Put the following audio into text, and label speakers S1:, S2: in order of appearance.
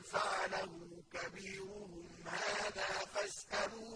S1: فعله كبيرهم هذا فاسألوا